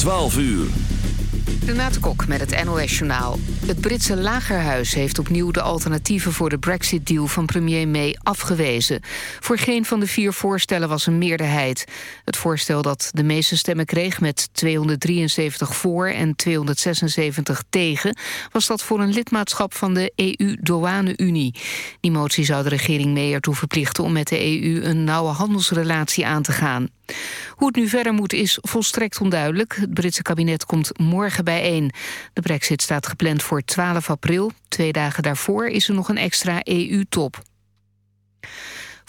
12 uur. Renate Kok met het NOS-journaal. Het Britse lagerhuis heeft opnieuw de alternatieven voor de Brexit-deal van premier May afgewezen. Voor geen van de vier voorstellen was een meerderheid. Het voorstel dat de meeste stemmen kreeg met 273 voor en 276 tegen... was dat voor een lidmaatschap van de EU-douane-Unie. Die motie zou de regering May ertoe verplichten om met de EU een nauwe handelsrelatie aan te gaan. Hoe het nu verder moet is volstrekt onduidelijk. Het Britse kabinet komt morgen bijeen. De brexit staat gepland voor 12 april. Twee dagen daarvoor is er nog een extra EU-top.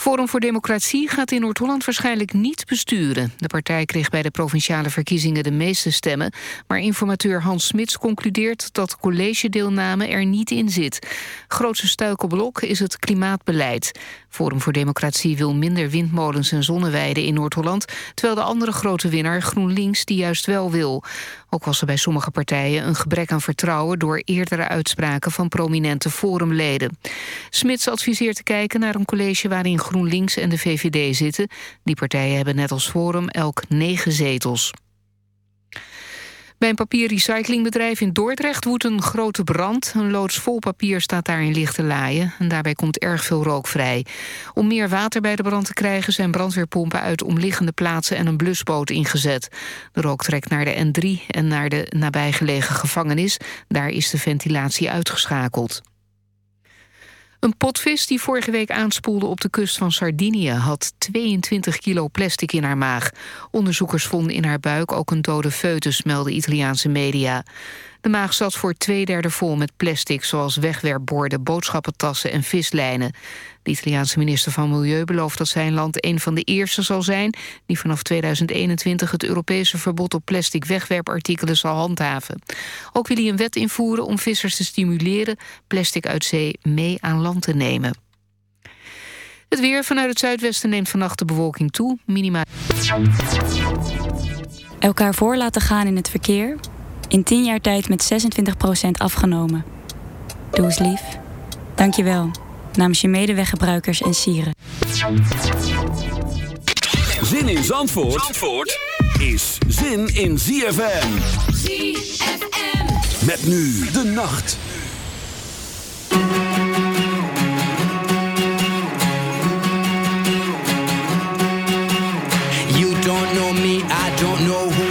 Forum voor Democratie gaat in Noord-Holland waarschijnlijk niet besturen. De partij kreeg bij de provinciale verkiezingen de meeste stemmen... maar informateur Hans Smits concludeert dat college-deelname er niet in zit. Grootste stuikelblok is het klimaatbeleid. Forum voor Democratie wil minder windmolens en zonneweiden in Noord-Holland... terwijl de andere grote winnaar GroenLinks die juist wel wil. Ook was er bij sommige partijen een gebrek aan vertrouwen... door eerdere uitspraken van prominente forumleden. Smits adviseert te kijken naar een college waarin GroenLinks en de VVD zitten. Die partijen hebben net als Forum elk negen zetels. Bij een papierrecyclingbedrijf in Dordrecht woedt een grote brand. Een loods vol papier staat daar in lichte laaien. En daarbij komt erg veel rook vrij. Om meer water bij de brand te krijgen... zijn brandweerpompen uit omliggende plaatsen en een blusboot ingezet. De rook trekt naar de N3 en naar de nabijgelegen gevangenis. Daar is de ventilatie uitgeschakeld. Een potvis die vorige week aanspoelde op de kust van Sardinië... had 22 kilo plastic in haar maag. Onderzoekers vonden in haar buik ook een dode foetus, melden Italiaanse media. De maag zat voor twee derde vol met plastic... zoals wegwerpborden, boodschappentassen en vislijnen. De Italiaanse minister van Milieu belooft dat zijn land... een van de eerste zal zijn die vanaf 2021... het Europese verbod op plastic wegwerpartikelen zal handhaven. Ook wil hij een wet invoeren om vissers te stimuleren... plastic uit zee mee aan land te nemen. Het weer vanuit het zuidwesten neemt vannacht de bewolking toe. Minima. Elkaar voor laten gaan in het verkeer in 10 jaar tijd met 26% afgenomen. Doe eens lief. Dank je wel. Namens je medeweggebruikers en sieren. Zin in Zandvoort, Zandvoort is zin in ZFM. ZFM. Met nu de nacht. You don't know me, I don't know who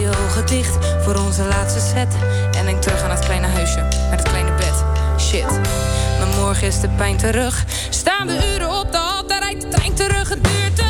Je ogen dicht voor onze laatste set. En denk terug aan het kleine huisje, naar het kleine bed. Shit, maar morgen is de pijn terug. Staan we uren op de hal, daar rijdt de trein terug. Het duurt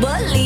Believe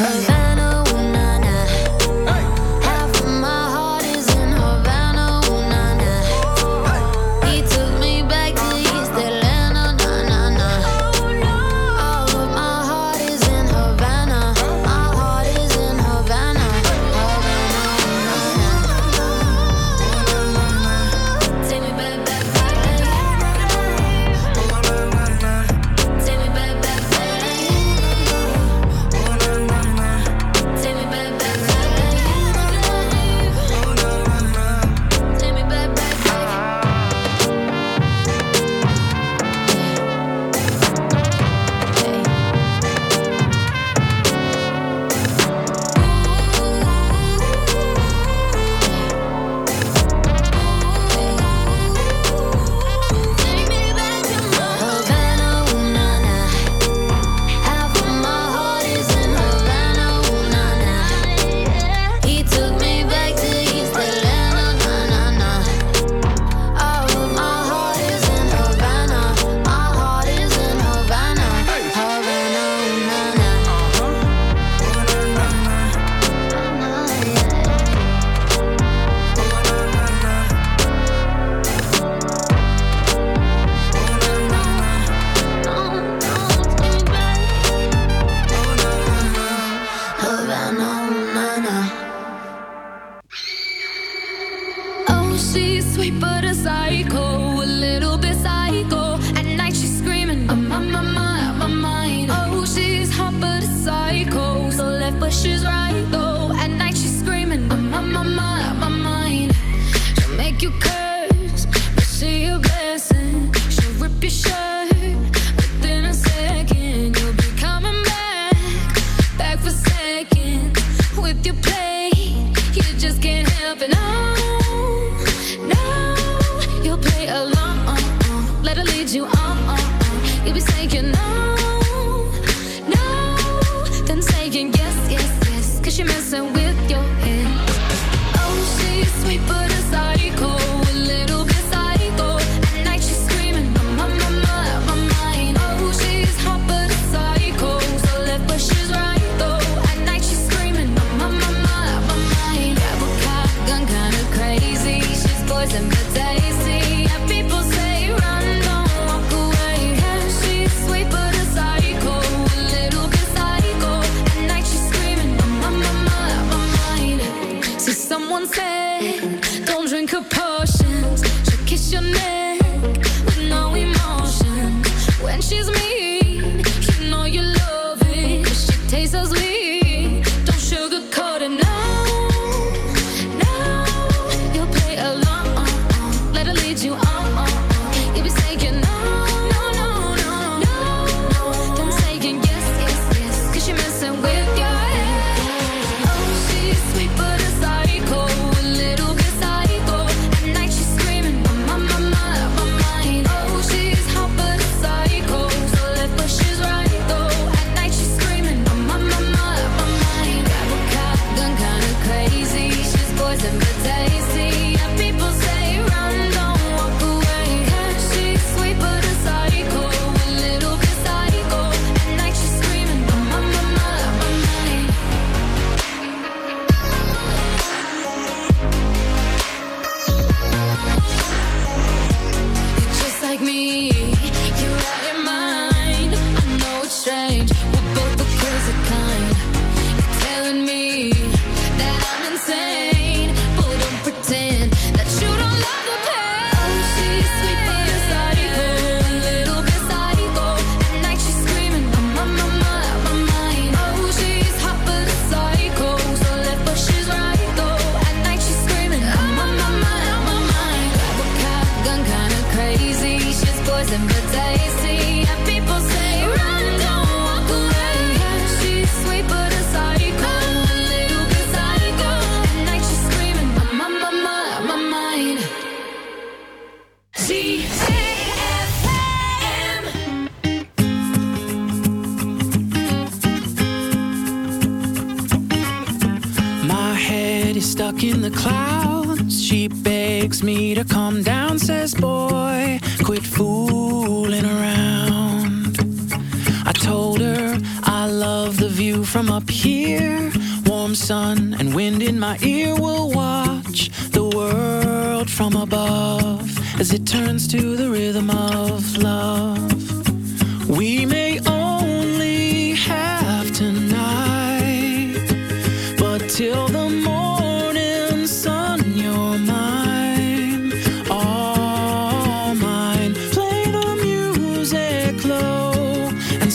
Hello.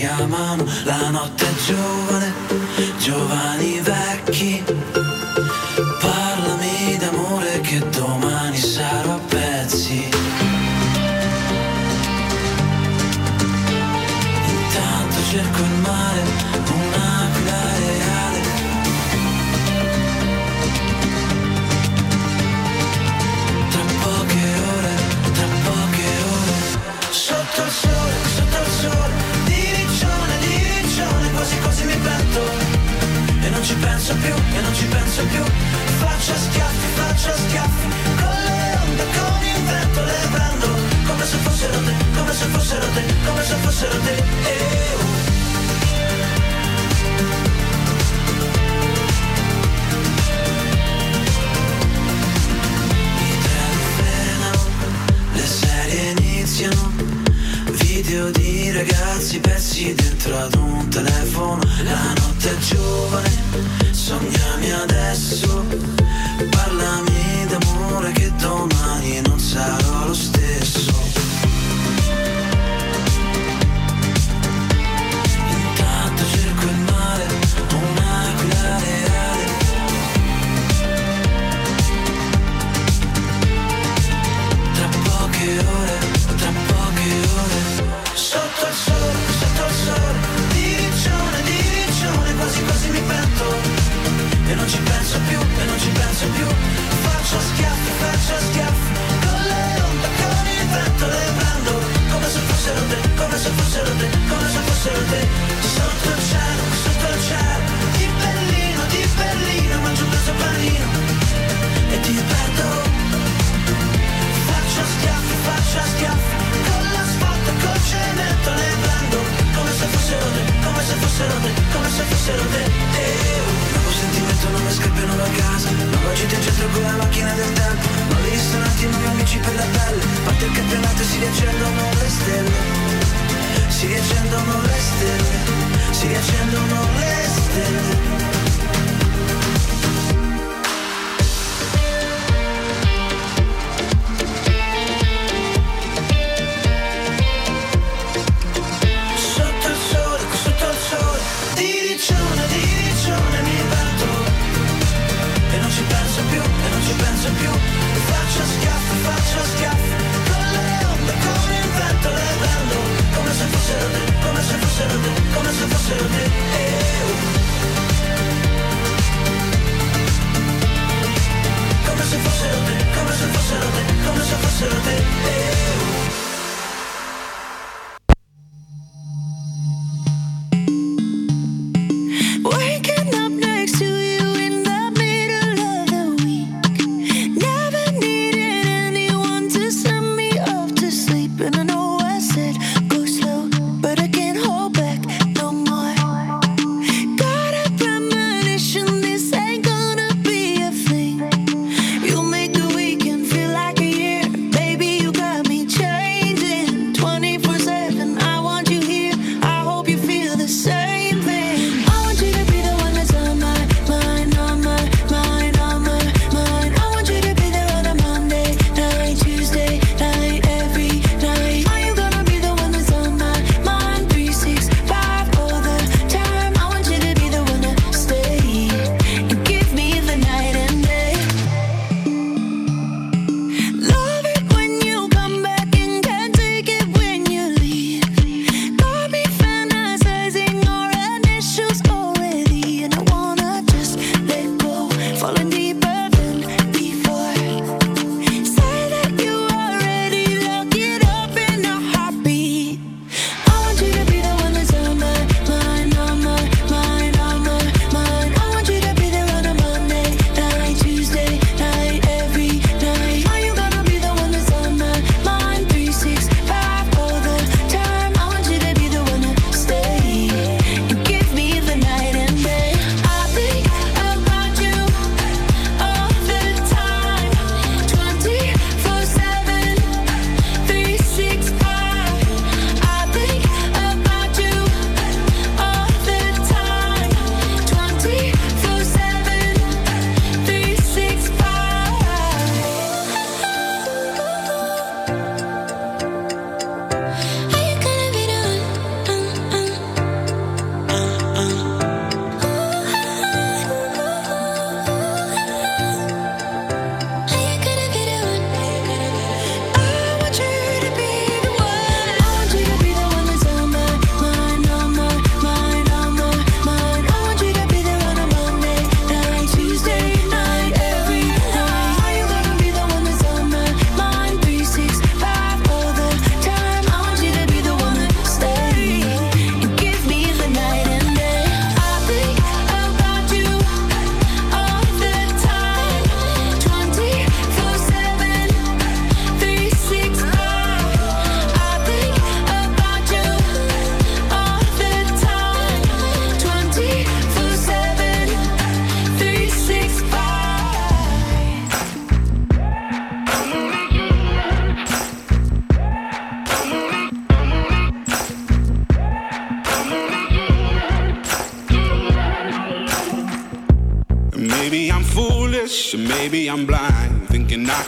chiamano, la notte è giovane, giovane.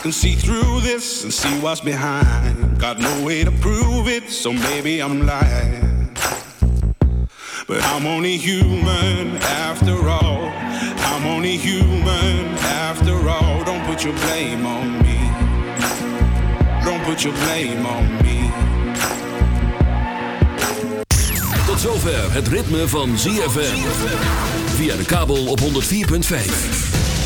can see through this and see what's behind. Got no way to prove it, so maybe I'm lying. But I'm only human after all. I'm only human after all. Don't put your blame on me. Don't put your blame on me. Tot zover het ritme van ZFM. Via de kabel op 104.5.